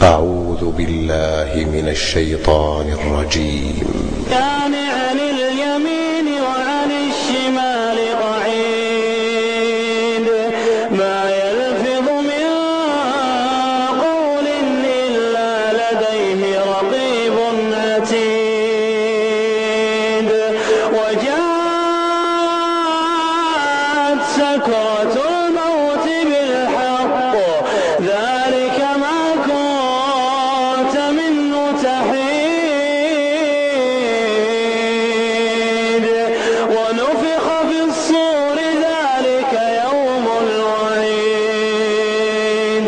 أعوذ بالله من الشيطان الرجيم. كان عن اليمين وعن الشمال قعيد. ما يلفظ من قول إلا لديه رقيب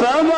Awesome